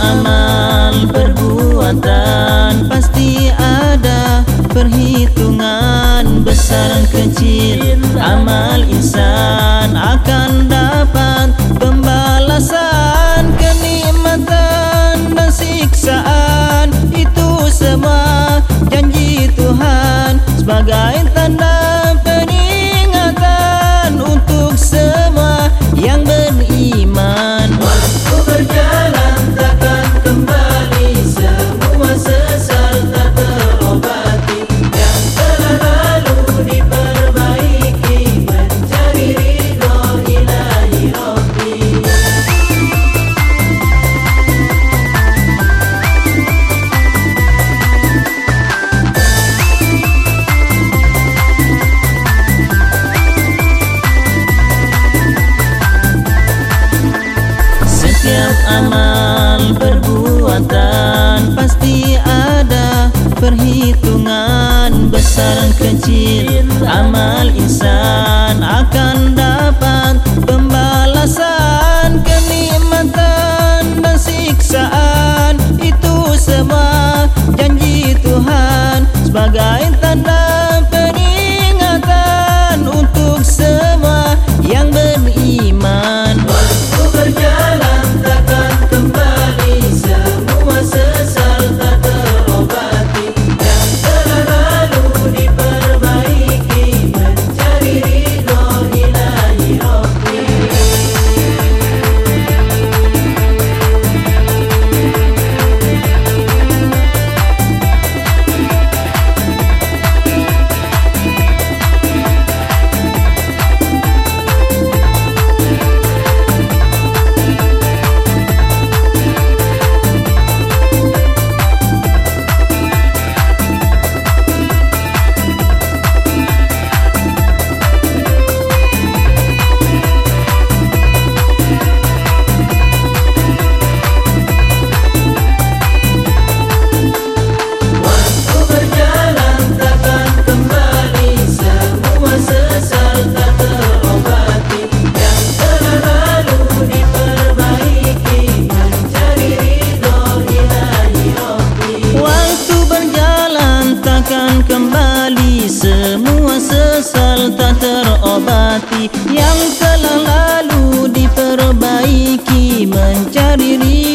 amal perbuatan. Pasti ada perhitungan besar kecil. Amal insan amal perbuatan. Pasti ada perhitungan besar kecil. Amal insan akan dapat pembalasan kenikmatan dan siksaan. Itu semua janji Tuhan sebagai tanda hati yang telah lalu diperbaiki mencari rindu